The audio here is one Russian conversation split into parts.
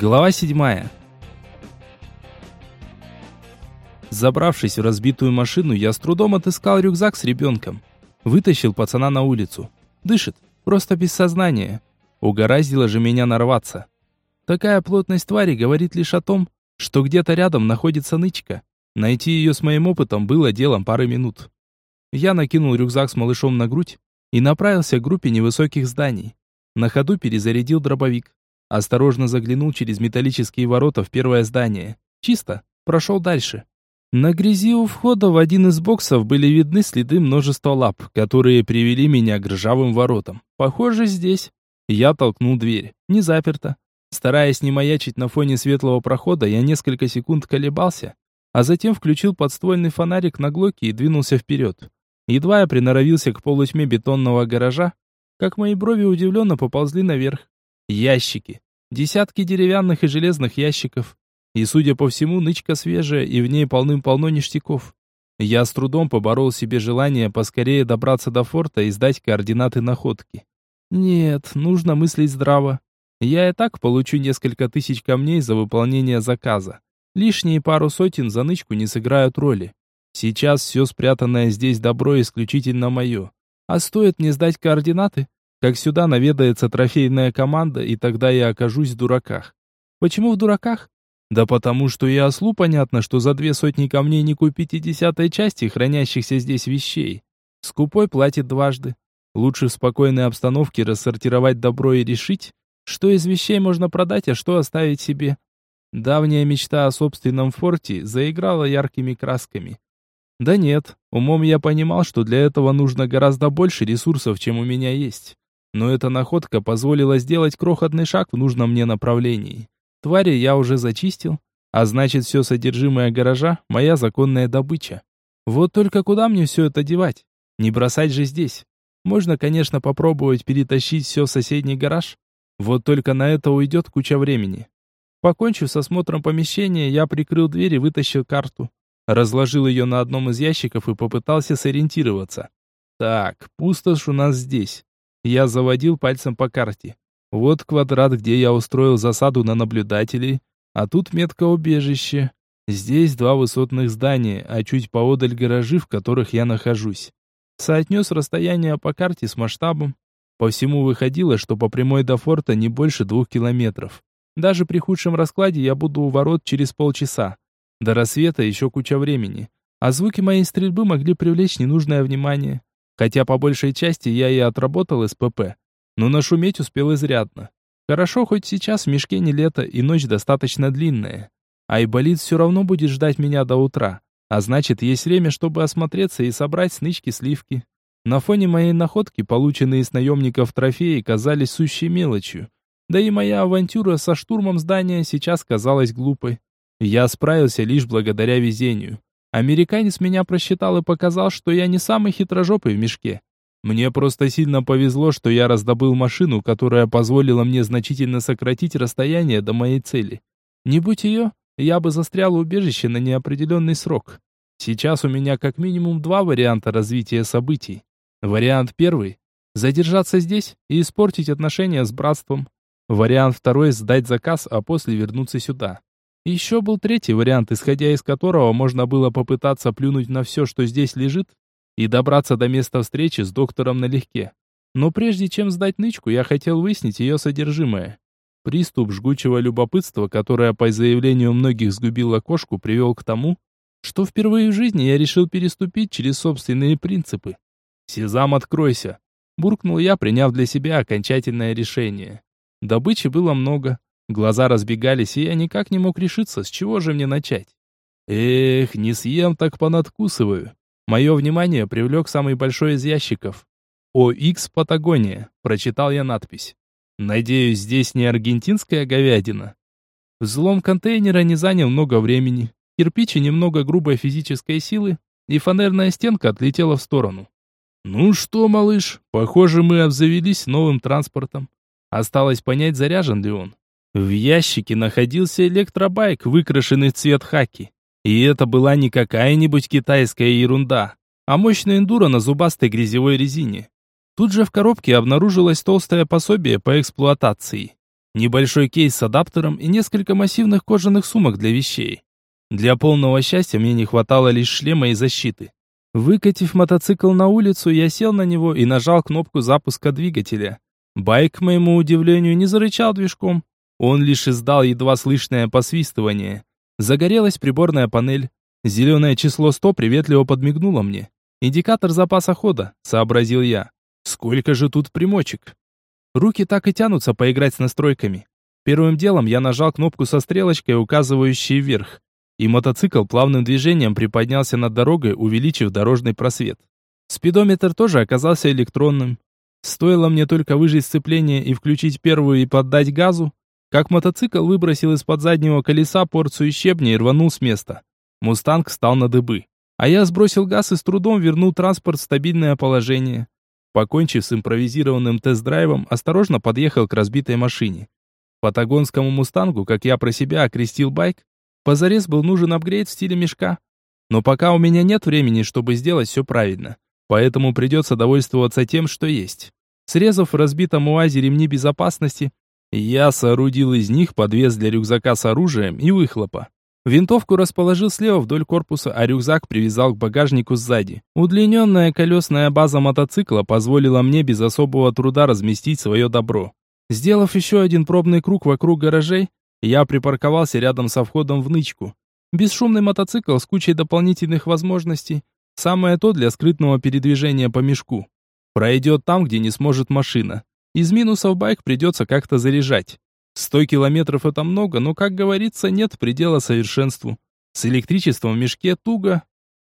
Глава седьмая. Забравшись в разбитую машину, я с трудом отыскал рюкзак с ребенком. Вытащил пацана на улицу. Дышит, просто без сознания. Угораздило же меня нарваться. Такая плотность твари говорит лишь о том, что где-то рядом находится нычка. Найти ее с моим опытом было делом пары минут. Я накинул рюкзак с малышом на грудь и направился к группе невысоких зданий. На ходу перезарядил дробовик. Осторожно заглянул через металлические ворота в первое здание. Чисто. Прошел дальше. На грязи у входа в один из боксов были видны следы множества лап, которые привели меня к ржавым воротам. Похоже, здесь. Я толкнул дверь. Не заперто. Стараясь не маячить на фоне светлого прохода, я несколько секунд колебался, а затем включил подствольный фонарик на глоке и двинулся вперед. Едва я приноровился к полутьме бетонного гаража, как мои брови удивленно поползли наверх. Ящики. Десятки деревянных и железных ящиков. И, судя по всему, нычка свежая, и в ней полным-полно ништяков. Я с трудом поборол себе желание поскорее добраться до форта и сдать координаты находки. Нет, нужно мыслить здраво. Я и так получу несколько тысяч камней за выполнение заказа. Лишние пару сотен за нычку не сыграют роли. Сейчас все спрятанное здесь добро исключительно мое. А стоит мне сдать координаты, как сюда наведается трофейная команда, и тогда я окажусь в дураках. Почему в дураках? Да потому что и ослу понятно, что за две сотни камней не купить и десятой части хранящихся здесь вещей. Скупой платит дважды. Лучше в спокойной обстановке рассортировать добро и решить, что из вещей можно продать, а что оставить себе. Давняя мечта о собственном форте заиграла яркими красками. Да нет, умом я понимал, что для этого нужно гораздо больше ресурсов, чем у меня есть. Но эта находка позволила сделать крохотный шаг в нужном мне направлении. Твари я уже зачистил, а значит все содержимое гаража – моя законная добыча. Вот только куда мне все это девать? Не бросать же здесь. Можно, конечно, попробовать перетащить все в соседний гараж. Вот только на это уйдет куча времени. Покончив с осмотром помещения, я прикрыл дверь и вытащил карту. Разложил ее на одном из ящиков и попытался сориентироваться. Так, пустошь у нас здесь. Я заводил пальцем по карте. Вот квадрат, где я устроил засаду на наблюдателей, а тут метка убежище. Здесь два высотных здания, а чуть поодаль гаражи, в которых я нахожусь. Соотнес расстояние по карте с масштабом. По всему выходило, что по прямой до форта не больше двух километров. Даже при худшем раскладе я буду у ворот через полчаса. До рассвета еще куча времени. А звуки моей стрельбы могли привлечь ненужное внимание. Хотя по большей части я и отработал СПП. Но нашуметь успел изрядно. Хорошо, хоть сейчас в мешке не лето и ночь достаточно длинная. Айболит все равно будет ждать меня до утра. А значит, есть время, чтобы осмотреться и собрать снычки-сливки. На фоне моей находки, полученные с наемников трофеи, казались сущей мелочью. Да и моя авантюра со штурмом здания сейчас казалась глупой. Я справился лишь благодаря везению. Американец меня просчитал и показал, что я не самый хитрожопый в мешке. Мне просто сильно повезло, что я раздобыл машину, которая позволила мне значительно сократить расстояние до моей цели. Не будь ее, я бы застрял в убежище на неопределенный срок. Сейчас у меня как минимум два варианта развития событий. Вариант первый – задержаться здесь и испортить отношения с братством. Вариант второй – сдать заказ, а после вернуться сюда. Еще был третий вариант, исходя из которого можно было попытаться плюнуть на все, что здесь лежит, и добраться до места встречи с доктором налегке. Но прежде чем сдать нычку, я хотел выяснить ее содержимое. Приступ жгучего любопытства, которое по заявлению многих сгубило кошку, привел к тому, что впервые в жизни я решил переступить через собственные принципы. «Сезам, откройся!» – буркнул я, приняв для себя окончательное решение. Добычи было много, Глаза разбегались, и я никак не мог решиться, с чего же мне начать. Эх, не съем, так понадкусываю. Мое внимание привлек самый большой из ящиков. «ОХ Патагония», прочитал я надпись. Надеюсь, здесь не аргентинская говядина. Взлом контейнера не занял много времени. Кирпичи немного грубой физической силы, и фанерная стенка отлетела в сторону. «Ну что, малыш, похоже, мы обзавелись новым транспортом. Осталось понять, заряжен ли он. В ящике находился электробайк, выкрашенный в цвет хаки. И это была не какая-нибудь китайская ерунда, а мощная эндуро на зубастой грязевой резине. Тут же в коробке обнаружилось толстое пособие по эксплуатации. небольшой кейс с адаптером и несколько массивных кожаных сумок для вещей. Для полного счастья мне не хватало лишь шлема и защиты. Выкатив мотоцикл на улицу, я сел на него и нажал кнопку запуска двигателя. Байк, к моему удивлению, не зарычал движком. Он лишь издал едва слышное посвистывание. Загорелась приборная панель. Зеленое число 100 приветливо подмигнуло мне. «Индикатор запаса хода», — сообразил я. «Сколько же тут примочек?» Руки так и тянутся поиграть с настройками. Первым делом я нажал кнопку со стрелочкой, указывающей вверх, и мотоцикл плавным движением приподнялся над дорогой, увеличив дорожный просвет. Спидометр тоже оказался электронным. Стоило мне только выжать сцепление и включить первую и поддать газу, как мотоцикл выбросил из-под заднего колеса порцию щебня и рванул с места. Мустанг встал на дыбы. А я сбросил газ и с трудом вернул транспорт в стабильное положение. Покончив с импровизированным тест-драйвом, осторожно подъехал к разбитой машине. Патагонскому «Мустангу», как я про себя окрестил байк, позарез был нужен апгрейд в стиле мешка. Но пока у меня нет времени, чтобы сделать все правильно. Поэтому придется довольствоваться тем, что есть. Срезав в разбитом УАЗе ремни безопасности, я соорудил из них подвес для рюкзака с оружием и выхлопа. Винтовку расположил слева вдоль корпуса, а рюкзак привязал к багажнику сзади. Удлиненная колесная база мотоцикла позволила мне без особого труда разместить свое добро. Сделав еще один пробный круг вокруг гаражей, я припарковался рядом со входом в нычку. Бесшумный мотоцикл с кучей дополнительных возможностей. Самое то для скрытного передвижения по мешку. Пройдет там, где не сможет машина. Из минусов байк придется как-то заряжать. Сто километров это много, но, как говорится, нет предела совершенству. С электричеством в мешке туго.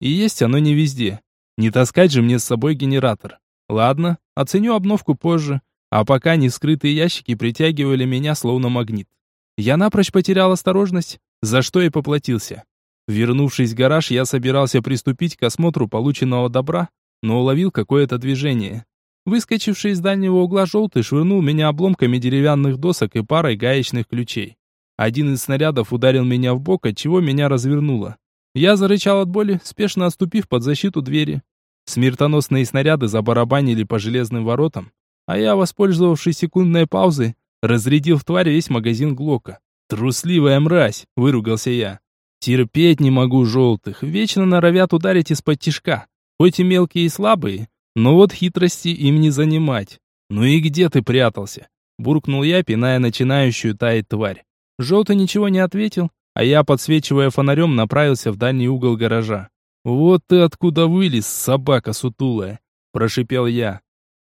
И есть оно не везде. Не таскать же мне с собой генератор. Ладно, оценю обновку позже. А пока не скрытые ящики притягивали меня словно магнит. Я напрочь потерял осторожность, за что и поплатился. Вернувшись в гараж, я собирался приступить к осмотру полученного добра, но уловил какое-то движение. Выскочивший из дальнего угла желтый швырнул меня обломками деревянных досок и парой гаечных ключей. Один из снарядов ударил меня в бок, отчего меня развернуло. Я зарычал от боли, спешно отступив под защиту двери. Смертоносные снаряды забарабанили по железным воротам, а я, воспользовавшись секундной паузой, разрядил в тварь весь магазин Глока. «Трусливая мразь!» — выругался я. «Терпеть не могу желтых, вечно норовят ударить из-под тишка. Хоть и мелкие и слабые, но вот хитрости им не занимать. Ну и где ты прятался? Буркнул я, пиная начинающую таять тварь. Желтый ничего не ответил, а я, подсвечивая фонарем, направился в дальний угол гаража. «Вот ты откуда вылез, собака сутулая!» – прошипел я.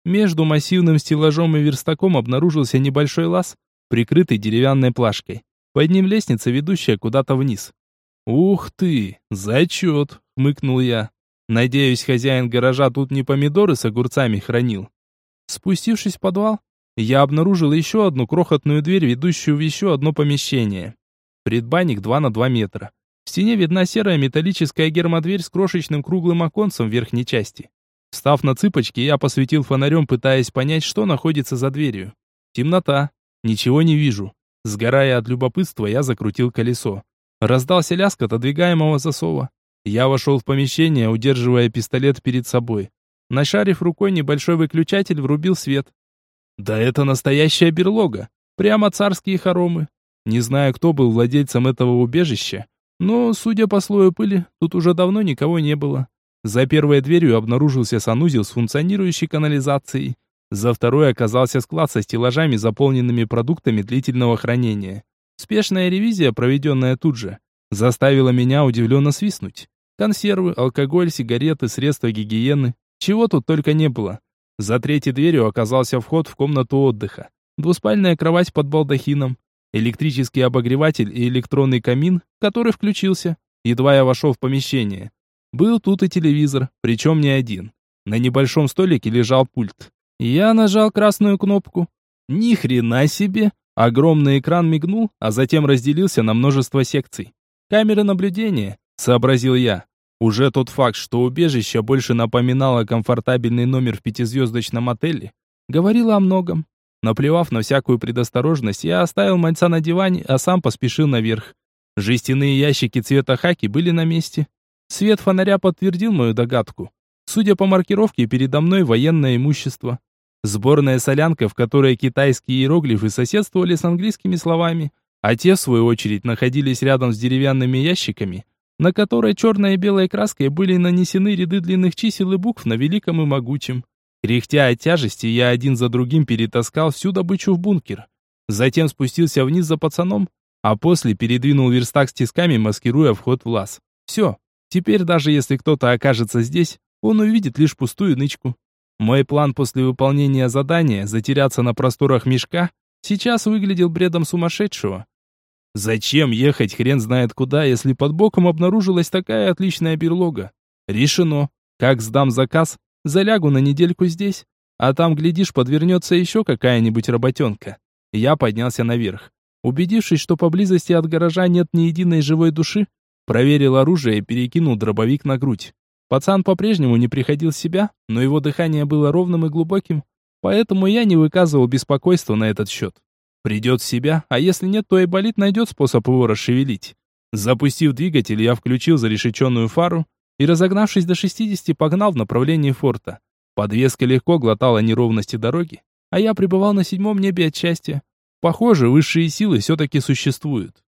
Между массивным стеллажом и верстаком обнаружился небольшой лаз, прикрытый деревянной плашкой. Под ним лестница, ведущая куда-то вниз. «Ух ты! Зачет!» – хмыкнул я. Надеюсь, хозяин гаража тут не помидоры с огурцами хранил. Спустившись в подвал, я обнаружил еще одну крохотную дверь, ведущую в еще одно помещение. Предбанник 2 на 2 метра. В стене видна серая металлическая гермодверь с крошечным круглым оконцем в верхней части. Встав на цыпочки, я посветил фонарем, пытаясь понять, что находится за дверью. Темнота. Ничего не вижу. Сгорая от любопытства, я закрутил колесо. Раздался лязг отодвигаемого засова. Я вошел в помещение, удерживая пистолет перед собой. Нашарив рукой небольшой выключатель, врубил свет. Да это настоящая берлога. Прямо царские хоромы. Не знаю, кто был владельцем этого убежища, но, судя по слою пыли, тут уже давно никого не было. За первой дверью обнаружился санузел с функционирующей канализацией. За второй оказался склад со стеллажами, заполненными продуктами длительного хранения. Спешная ревизия, проведенная тут же, заставила меня удивленно свистнуть. Консервы, алкоголь, сигареты, средства гигиены. Чего тут только не было. За третьей дверью оказался вход в комнату отдыха. Двуспальная кровать под балдахином. Электрический обогреватель и электронный камин, который включился, едва я вошел в помещение. Был тут и телевизор, причем не один. На небольшом столике лежал пульт. Я нажал красную кнопку. Ни хрена себе! Огромный экран мигнул, а затем разделился на множество секций. Камеры наблюдения, сообразил я. Уже тот факт, что убежище больше напоминало комфортабельный номер в пятизвездочном отеле, говорило о многом. Наплевав на всякую предосторожность, я оставил мальца на диване, а сам поспешил наверх. Жестяные ящики цвета хаки были на месте. Свет фонаря подтвердил мою догадку. Судя по маркировке, передо мной военное имущество. Сборная солянка, в которой китайские иероглифы соседствовали с английскими словами, а те, в свою очередь, находились рядом с деревянными ящиками, на которой черной и белой краской были нанесены ряды длинных чисел и букв на великом и могучем. Кряхтя от тяжести, я один за другим перетаскал всю добычу в бункер. Затем спустился вниз за пацаном, а после передвинул верстак с тисками, маскируя вход в лаз. Все, теперь даже если кто-то окажется здесь, он увидит лишь пустую нычку. Мой план после выполнения задания затеряться на просторах мешка сейчас выглядел бредом сумасшедшего. Зачем ехать хрен знает куда, если под боком обнаружилась такая отличная берлога? Решено. Как сдам заказ, залягу на недельку здесь, а там, глядишь, подвернется еще какая-нибудь работенка. Я поднялся наверх. Убедившись, что поблизости от гаража нет ни единой живой души, проверил оружие и перекинул дробовик на грудь. Пацан по-прежнему не приходил в себя, но его дыхание было ровным и глубоким, поэтому я не выказывал беспокойства на этот счет. Придет в себя, а если нет, то и болит найдет способ его расшевелить. Запустив двигатель, я включил зарешеченную фару и, разогнавшись до 60, погнал в направлении форта. Подвеска легко глотала неровности дороги, а я пребывал на седьмом небе от счастья. Похоже, высшие силы все-таки существуют.